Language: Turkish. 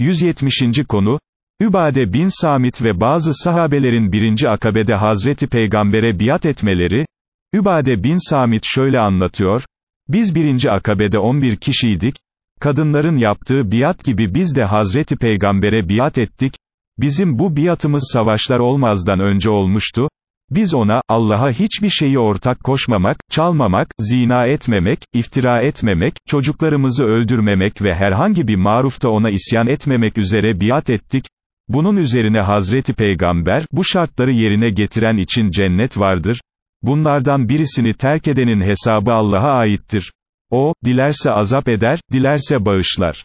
170. konu, Übade bin Samit ve bazı sahabelerin birinci akabede Hazreti Peygamber'e biat etmeleri, Übade bin Samit şöyle anlatıyor, biz birinci akabede 11 kişiydik, kadınların yaptığı biat gibi biz de Hazreti Peygamber'e biat ettik, bizim bu biatımız savaşlar olmazdan önce olmuştu, biz ona, Allah'a hiçbir şeyi ortak koşmamak, çalmamak, zina etmemek, iftira etmemek, çocuklarımızı öldürmemek ve herhangi bir marufta ona isyan etmemek üzere biat ettik, bunun üzerine Hazreti Peygamber, bu şartları yerine getiren için cennet vardır, bunlardan birisini terk edenin hesabı Allah'a aittir. O, dilerse azap eder, dilerse bağışlar.